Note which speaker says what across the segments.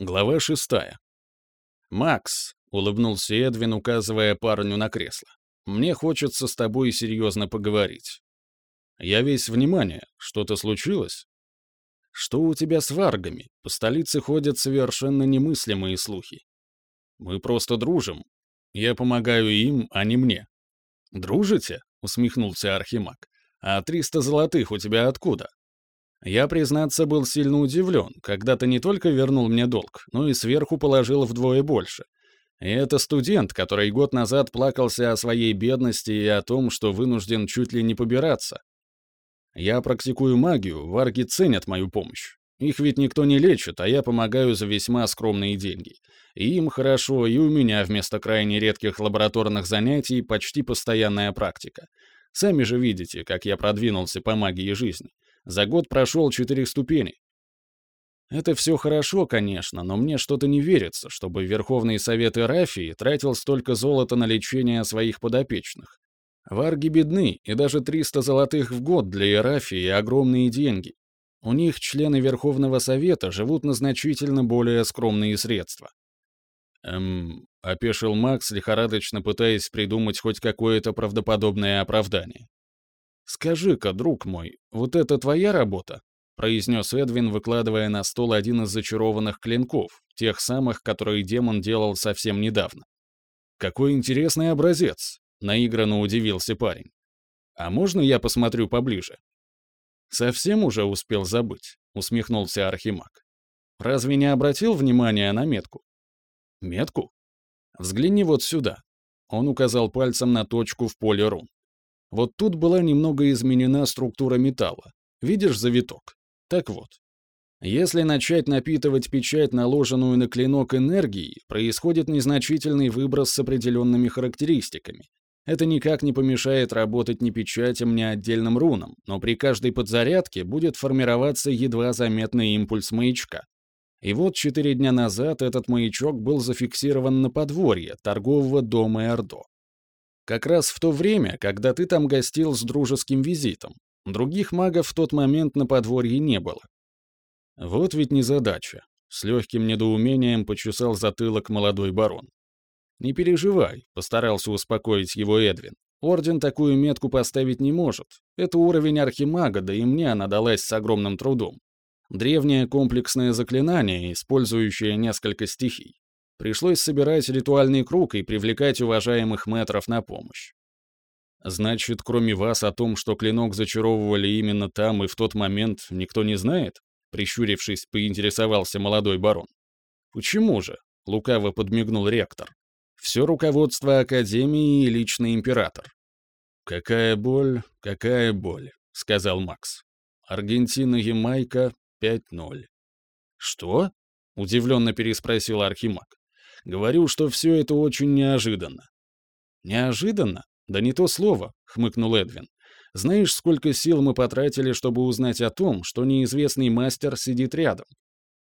Speaker 1: Глава шестая. «Макс», — улыбнулся Эдвин, указывая парню на кресло, — «мне хочется с тобой серьезно поговорить». «Я весь внимание. Что-то случилось?» «Что у тебя с варгами? По столице ходят совершенно немыслимые слухи. Мы просто дружим. Я помогаю им, а не мне». «Дружите?» — усмехнулся Архимаг. «А триста золотых у тебя откуда?» Я, признаться, был сильно удивлен, когда ты не только вернул мне долг, но и сверху положил вдвое больше. И это студент, который год назад плакался о своей бедности и о том, что вынужден чуть ли не побираться. Я практикую магию, варги ценят мою помощь. Их ведь никто не лечит, а я помогаю за весьма скромные деньги. И им хорошо, и у меня вместо крайне редких лабораторных занятий почти постоянная практика. Сами же видите, как я продвинулся по магии жизни. За год прошел четыре ступени. Это все хорошо, конечно, но мне что-то не верится, чтобы Верховный Совет Ирафии тратил столько золота на лечение своих подопечных. Варги бедны, и даже 300 золотых в год для Ирафии — огромные деньги. У них члены Верховного Совета живут на значительно более скромные средства. Эм, опешил Макс, лихорадочно пытаясь придумать хоть какое-то правдоподобное оправдание. «Скажи-ка, друг мой, вот это твоя работа?» — произнес Эдвин, выкладывая на стол один из зачарованных клинков, тех самых, которые демон делал совсем недавно. «Какой интересный образец!» — наигранно удивился парень. «А можно я посмотрю поближе?» «Совсем уже успел забыть», — усмехнулся Архимаг. «Разве не обратил внимания на метку?» «Метку? Взгляни вот сюда». Он указал пальцем на точку в поле рун. Вот тут была немного изменена структура металла. Видишь завиток? Так вот. Если начать напитывать печать, наложенную на клинок энергией, происходит незначительный выброс с определенными характеристиками. Это никак не помешает работать ни печатям, ни отдельным рунам, но при каждой подзарядке будет формироваться едва заметный импульс маячка. И вот четыре дня назад этот маячок был зафиксирован на подворье торгового дома Эрдо. Как раз в то время, когда ты там гостил с дружеским визитом. Других магов в тот момент на подворье не было. Вот ведь незадача. С легким недоумением почесал затылок молодой барон. «Не переживай», — постарался успокоить его Эдвин. «Орден такую метку поставить не может. Это уровень архимага, да и мне она далась с огромным трудом. Древнее комплексное заклинание, использующее несколько стихий. Пришлось собирать ритуальный круг и привлекать уважаемых метров на помощь. Значит, кроме вас о том, что клинок зачаровывали именно там и в тот момент, никто не знает? Прищурившись, поинтересовался молодой барон. Почему же? Лукаво подмигнул ректор. Все руководство Академии и личный император. «Какая боль, какая боль», — сказал Макс. «Аргентина-Ямайка 5-0». «Что?» — удивленно переспросил Архимаг. Говорю, что все это очень неожиданно». «Неожиданно? Да не то слово», — хмыкнул Эдвин. «Знаешь, сколько сил мы потратили, чтобы узнать о том, что неизвестный мастер сидит рядом?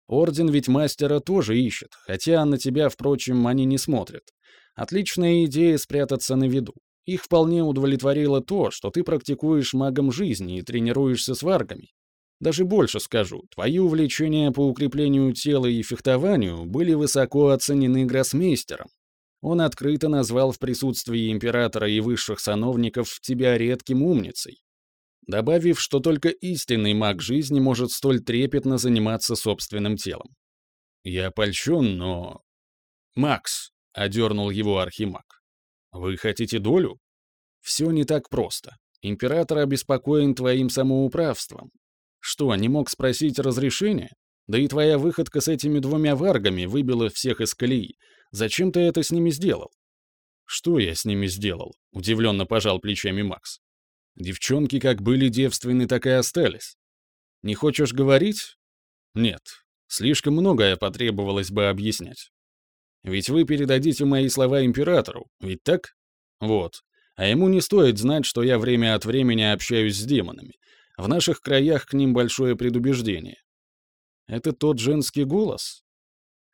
Speaker 1: Орден ведь мастера тоже ищет, хотя на тебя, впрочем, они не смотрят. Отличная идея спрятаться на виду. Их вполне удовлетворило то, что ты практикуешь магом жизни и тренируешься с варгами. Даже больше скажу, твои увлечения по укреплению тела и фехтованию были высоко оценены гроссмейстером. Он открыто назвал в присутствии императора и высших сановников тебя редким умницей, добавив, что только истинный маг жизни может столь трепетно заниматься собственным телом. Я польщен, но... «Макс», — одернул его архимаг, — «вы хотите долю?» «Все не так просто. Император обеспокоен твоим самоуправством, что, не мог спросить разрешения? Да и твоя выходка с этими двумя варгами выбила всех из колеи. Зачем ты это с ними сделал? Что я с ними сделал? Удивленно пожал плечами Макс. Девчонки как были девственны, так и остались. Не хочешь говорить? Нет. Слишком многое потребовалось бы объяснять. Ведь вы передадите мои слова императору, ведь так? Вот. А ему не стоит знать, что я время от времени общаюсь с демонами. В наших краях к ним большое предубеждение. Это тот женский голос?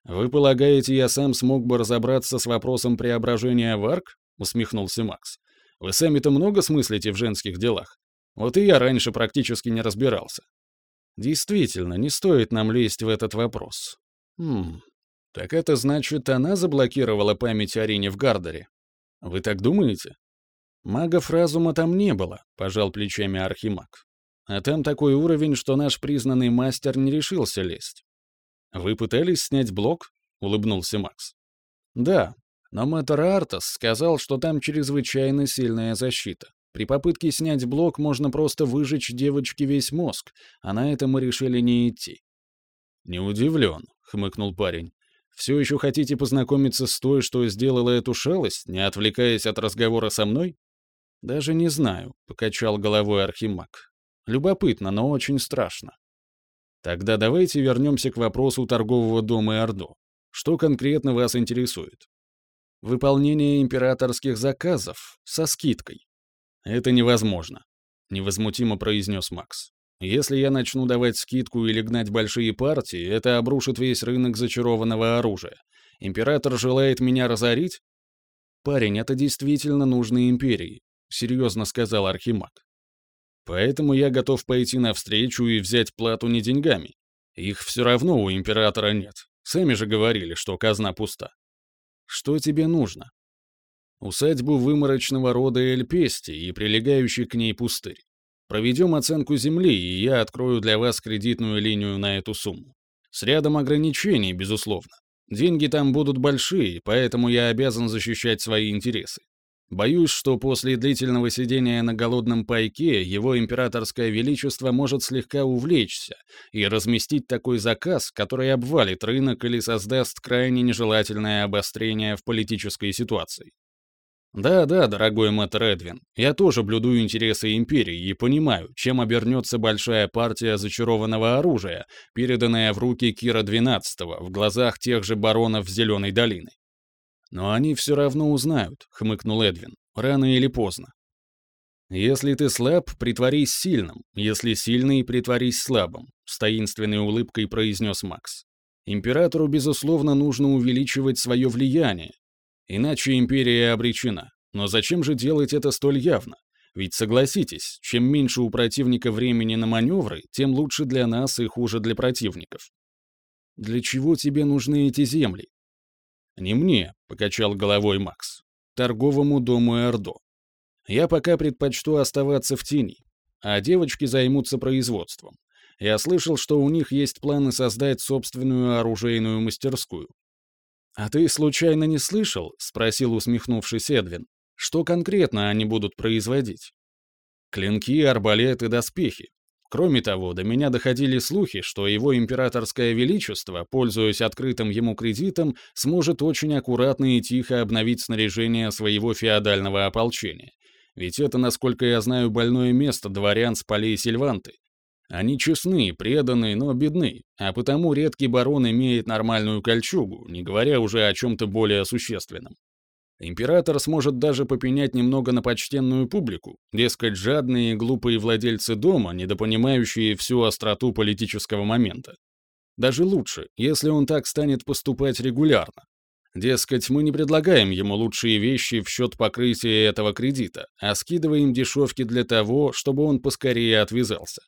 Speaker 1: Вы полагаете, я сам смог бы разобраться с вопросом преображения в арк? Усмехнулся Макс. Вы сами-то много смыслите в женских делах? Вот и я раньше практически не разбирался. Действительно, не стоит нам лезть в этот вопрос. Хм, так это значит, она заблокировала память о Рине в Гардере? Вы так думаете? Магов разума там не было, пожал плечами Архимаг. А там такой уровень, что наш признанный мастер не решился лезть. «Вы пытались снять блок?» — улыбнулся Макс. «Да, но мэтр Артас сказал, что там чрезвычайно сильная защита. При попытке снять блок можно просто выжечь девочке весь мозг, а на это мы решили не идти». «Не удивлен», — хмыкнул парень. «Все еще хотите познакомиться с той, что сделала эту шалость, не отвлекаясь от разговора со мной?» «Даже не знаю», — покачал головой Архимаг. Любопытно, но очень страшно. Тогда давайте вернемся к вопросу торгового дома Ордо. Что конкретно вас интересует? Выполнение императорских заказов со скидкой. Это невозможно, невозмутимо произнес Макс. Если я начну давать скидку или гнать большие партии, это обрушит весь рынок зачарованного оружия. Император желает меня разорить? Парень, это действительно нужно империи, серьезно сказал Архимаг. Поэтому я готов пойти навстречу и взять плату не деньгами. Их все равно у императора нет. Сами же говорили, что казна пуста. Что тебе нужно? Усадьбу выморочного рода Эльпести и прилегающий к ней пустырь. Проведем оценку земли, и я открою для вас кредитную линию на эту сумму. С рядом ограничений, безусловно. Деньги там будут большие, поэтому я обязан защищать свои интересы. Боюсь, что после длительного сидения на голодном пайке его императорское величество может слегка увлечься и разместить такой заказ, который обвалит рынок или создаст крайне нежелательное обострение в политической ситуации. Да-да, дорогой мэтр Эдвин, я тоже блюду интересы империи и понимаю, чем обернется большая партия зачарованного оружия, переданная в руки Кира XII в глазах тех же баронов Зеленой долины. «Но они все равно узнают», — хмыкнул Эдвин. «Рано или поздно». «Если ты слаб, притворись сильным. Если сильный, притворись слабым», — с таинственной улыбкой произнес Макс. «Императору, безусловно, нужно увеличивать свое влияние. Иначе империя обречена. Но зачем же делать это столь явно? Ведь согласитесь, чем меньше у противника времени на маневры, тем лучше для нас и хуже для противников. Для чего тебе нужны эти земли? «Не мне», — покачал головой Макс. «Торговому дому Эрдо. Я пока предпочту оставаться в тени, а девочки займутся производством. Я слышал, что у них есть планы создать собственную оружейную мастерскую». «А ты случайно не слышал?» — спросил усмехнувшись Эдвин. «Что конкретно они будут производить?» «Клинки, арбалеты, доспехи. Кроме того, до меня доходили слухи, что его императорское величество, пользуясь открытым ему кредитом, сможет очень аккуратно и тихо обновить снаряжение своего феодального ополчения. Ведь это, насколько я знаю, больное место дворян с полей Сильванты. Они честны, преданы, но бедны, а потому редкий барон имеет нормальную кольчугу, не говоря уже о чем-то более существенном. Император сможет даже попенять немного на почтенную публику, дескать, жадные и глупые владельцы дома, недопонимающие всю остроту политического момента. Даже лучше, если он так станет поступать регулярно. Дескать, мы не предлагаем ему лучшие вещи в счет покрытия этого кредита, а скидываем дешевки для того, чтобы он поскорее отвязался.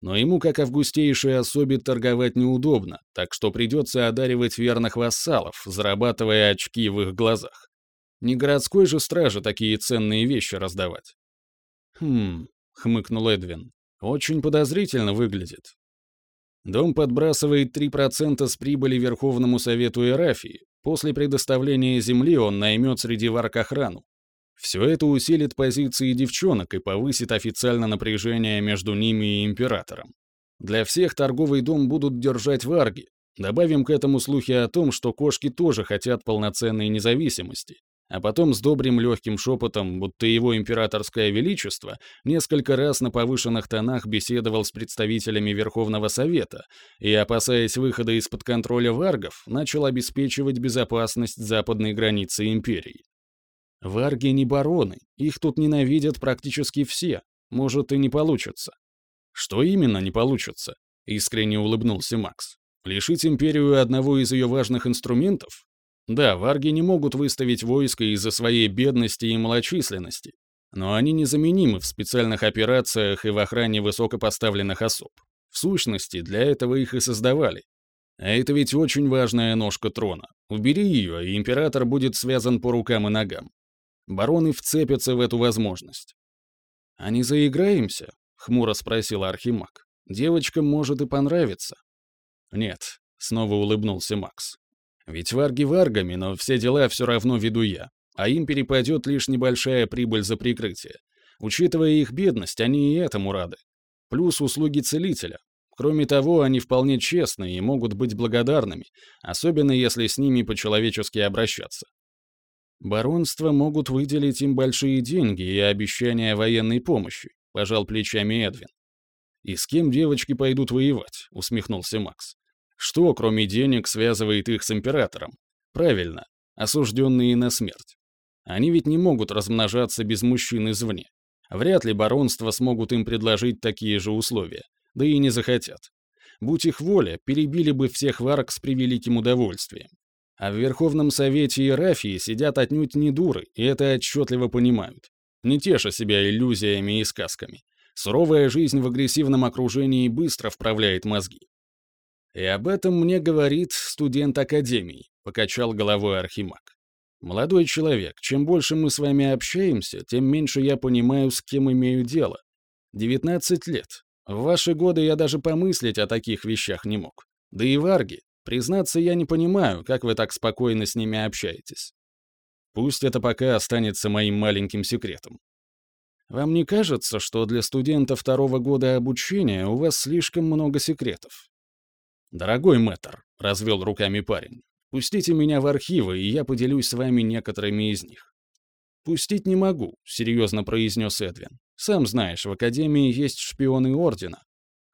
Speaker 1: Но ему, как августейшей особе, торговать неудобно, так что придется одаривать верных вассалов, зарабатывая очки в их глазах. Не городской же страже такие ценные вещи раздавать. Хм, хмыкнул Эдвин. Очень подозрительно выглядит. Дом подбрасывает 3% с прибыли Верховному Совету Эрафии. После предоставления земли он наймет среди варк охрану. Все это усилит позиции девчонок и повысит официально напряжение между ними и императором. Для всех торговый дом будут держать варги. Добавим к этому слухи о том, что кошки тоже хотят полноценной независимости а потом с добрым легким шепотом, будто его императорское величество несколько раз на повышенных тонах беседовал с представителями Верховного Совета и, опасаясь выхода из-под контроля варгов, начал обеспечивать безопасность западной границы империи. Варги не бароны, их тут ненавидят практически все, может и не получится. Что именно не получится? Искренне улыбнулся Макс. Лишить империю одного из ее важных инструментов? Да, варги не могут выставить войско из-за своей бедности и малочисленности, но они незаменимы в специальных операциях и в охране высокопоставленных особ. В сущности, для этого их и создавали. А это ведь очень важная ножка трона. Убери ее, и император будет связан по рукам и ногам. Бароны вцепятся в эту возможность. «А не заиграемся?» — хмуро спросил Архимаг. «Девочкам может и понравиться». «Нет», — снова улыбнулся Макс. «Ведь варги варгами, но все дела все равно веду я, а им перепадет лишь небольшая прибыль за прикрытие. Учитывая их бедность, они и этому рады. Плюс услуги целителя. Кроме того, они вполне честны и могут быть благодарными, особенно если с ними по-человечески обращаться. Баронства могут выделить им большие деньги и обещания военной помощи, пожал плечами Эдвин. «И с кем девочки пойдут воевать?» — усмехнулся Макс. «Что, кроме денег, связывает их с императором? Правильно, осужденные на смерть. Они ведь не могут размножаться без мужчин извне. Вряд ли баронства смогут им предложить такие же условия, да и не захотят. Будь их воля, перебили бы всех варок с превеликим удовольствием. А в Верховном Совете Иерафии сидят отнюдь не дуры, и это отчетливо понимают. Не теша себя иллюзиями и сказками. Суровая жизнь в агрессивном окружении быстро вправляет мозги. «И об этом мне говорит студент Академии», — покачал головой Архимаг. «Молодой человек, чем больше мы с вами общаемся, тем меньше я понимаю, с кем имею дело. 19 лет. В ваши годы я даже помыслить о таких вещах не мог. Да и варги. Признаться, я не понимаю, как вы так спокойно с ними общаетесь. Пусть это пока останется моим маленьким секретом. Вам не кажется, что для студента второго года обучения у вас слишком много секретов? Дорогой мэтр, развел руками парень, пустите меня в архивы, и я поделюсь с вами некоторыми из них. «Пустить не могу», — серьезно произнес Эдвин. «Сам знаешь, в Академии есть шпионы Ордена.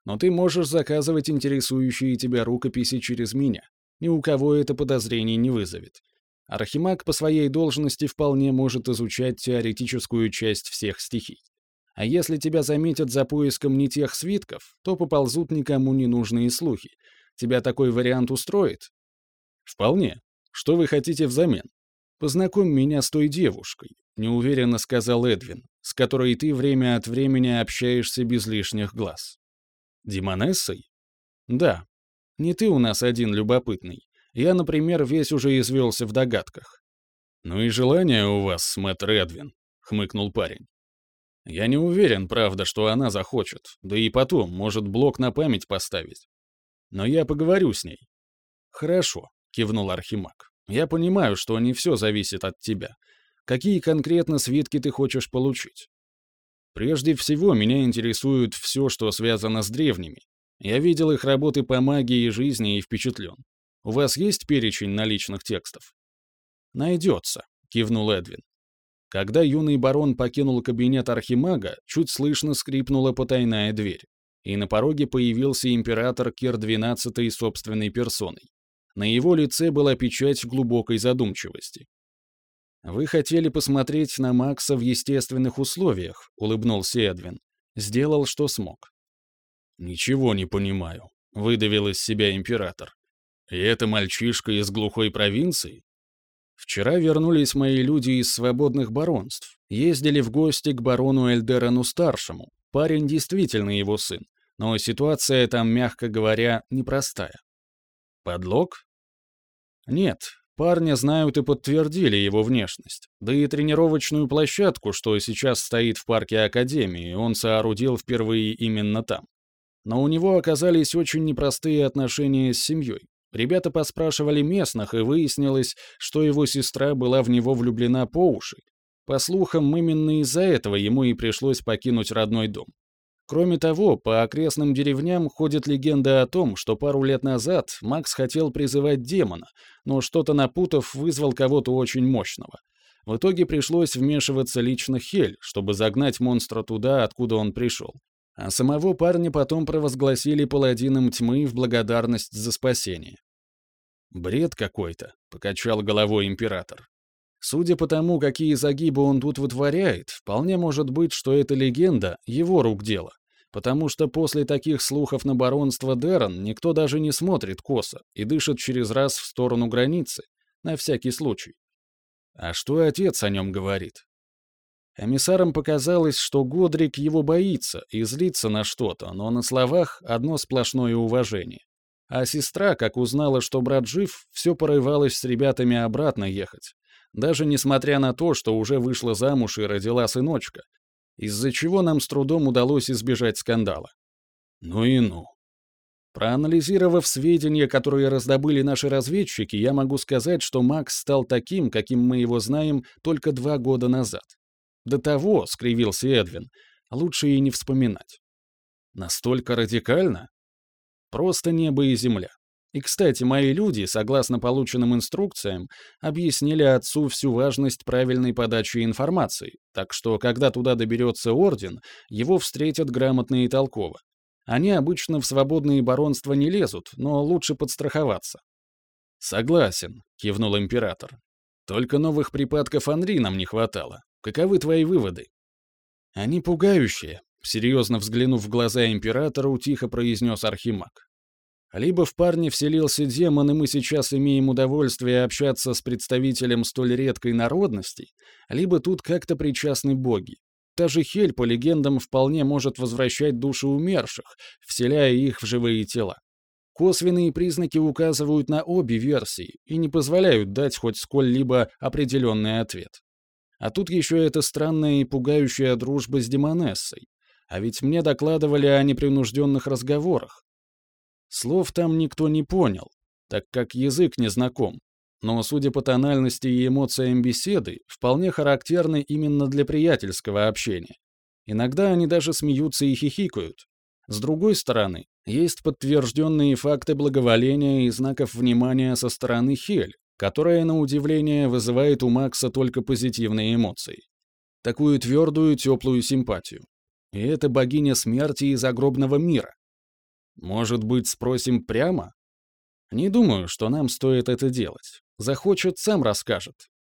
Speaker 1: Но ты можешь заказывать интересующие тебя рукописи через меня. Ни у кого это подозрений не вызовет. Архимаг по своей должности вполне может изучать теоретическую часть всех стихий. А если тебя заметят за поиском не тех свитков, то поползут никому не нужные слухи. Тебя такой вариант устроит? Вполне. Что вы хотите взамен? Познакомь меня с той девушкой, неуверенно сказал Эдвин, с которой ты время от времени общаешься без лишних глаз. Демонессой? Да. Не ты у нас один любопытный. Я, например, весь уже извелся в догадках. «Ну и желание у вас, мэтр Эдвин», — хмыкнул парень. «Я не уверен, правда, что она захочет, да и потом, может, блок на память поставить. Но я поговорю с ней». «Хорошо», — кивнул Архимаг. «Я понимаю, что не все зависит от тебя. Какие конкретно свитки ты хочешь получить?» «Прежде всего, меня интересует все, что связано с древними. Я видел их работы по магии и жизни и впечатлен. У вас есть перечень наличных текстов?» «Найдется», — кивнул Эдвин. Когда юный барон покинул кабинет архимага, чуть слышно скрипнула потайная дверь, и на пороге появился император Кир-12 собственной персоной. На его лице была печать глубокой задумчивости. «Вы хотели посмотреть на Макса в естественных условиях», — улыбнулся Эдвин. «Сделал, что смог». «Ничего не понимаю», — выдавил из себя император. И это мальчишка из глухой провинции? Вчера вернулись мои люди из свободных баронств. Ездили в гости к барону Эльдерану-старшему. Парень действительно его сын. Но ситуация там, мягко говоря, непростая. Подлог? Нет, парня знают и подтвердили его внешность. Да и тренировочную площадку, что сейчас стоит в парке Академии, он соорудил впервые именно там. Но у него оказались очень непростые отношения с семьей. Ребята поспрашивали местных, и выяснилось, что его сестра была в него влюблена по уши. По слухам, именно из-за этого ему и пришлось покинуть родной дом. Кроме того, по окрестным деревням ходит легенда о том, что пару лет назад Макс хотел призывать демона, но что-то напутав, вызвал кого-то очень мощного. В итоге пришлось вмешиваться лично Хель, чтобы загнать монстра туда, откуда он пришел. А самого парня потом провозгласили паладином тьмы в благодарность за спасение. «Бред какой-то», — покачал головой император. Судя по тому, какие загибы он тут вытворяет, вполне может быть, что эта легенда — его рук дело. Потому что после таких слухов на баронство Дерон никто даже не смотрит косо и дышит через раз в сторону границы, на всякий случай. А что отец о нем говорит? Эмиссарам показалось, что Годрик его боится и злится на что-то, но на словах одно сплошное уважение. А сестра, как узнала, что брат жив, все порывалась с ребятами обратно ехать. Даже несмотря на то, что уже вышла замуж и родила сыночка, из-за чего нам с трудом удалось избежать скандала. Ну и ну. Проанализировав сведения, которые раздобыли наши разведчики, я могу сказать, что Макс стал таким, каким мы его знаем только два года назад. До того, — скривился Эдвин, — лучше и не вспоминать. Настолько радикально? Просто небо и земля. И, кстати, мои люди, согласно полученным инструкциям, объяснили отцу всю важность правильной подачи информации, так что, когда туда доберется орден, его встретят грамотно и толково. Они обычно в свободные баронства не лезут, но лучше подстраховаться. «Согласен», — кивнул император. «Только новых припадков Анри нам не хватало. Каковы твои выводы?» «Они пугающие», — серьезно взглянув в глаза императору, тихо произнес Архимаг. Либо в парне вселился демон, и мы сейчас имеем удовольствие общаться с представителем столь редкой народности, либо тут как-то причастны боги. Та же Хель, по легендам, вполне может возвращать души умерших, вселяя их в живые тела. Косвенные признаки указывают на обе версии и не позволяют дать хоть сколь-либо определенный ответ. А тут еще эта странная и пугающая дружба с Демонессой. А ведь мне докладывали о непринужденных разговорах, Слов там никто не понял, так как язык не знаком, но, судя по тональности и эмоциям беседы, вполне характерны именно для приятельского общения. Иногда они даже смеются и хихикают. С другой стороны, есть подтвержденные факты благоволения и знаков внимания со стороны Хель, которая, на удивление, вызывает у Макса только позитивные эмоции. Такую твердую, теплую симпатию. И это богиня смерти из загробного мира, может быть, спросим прямо? Не думаю, что нам стоит это делать. Захочет, сам расскажет.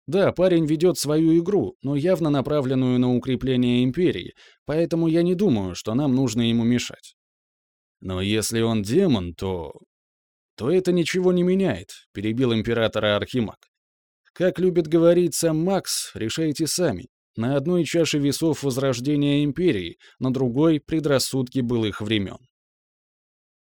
Speaker 1: Да, парень ведет свою игру, но явно направленную на укрепление империи, поэтому я не думаю, что нам нужно ему мешать. Но если он демон, то... То это ничего не меняет, перебил императора Архимаг. Как любит говорить сам Макс, решайте сами. На одной чаше весов возрождения империи, на другой — предрассудки былых времен.